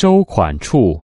收款处。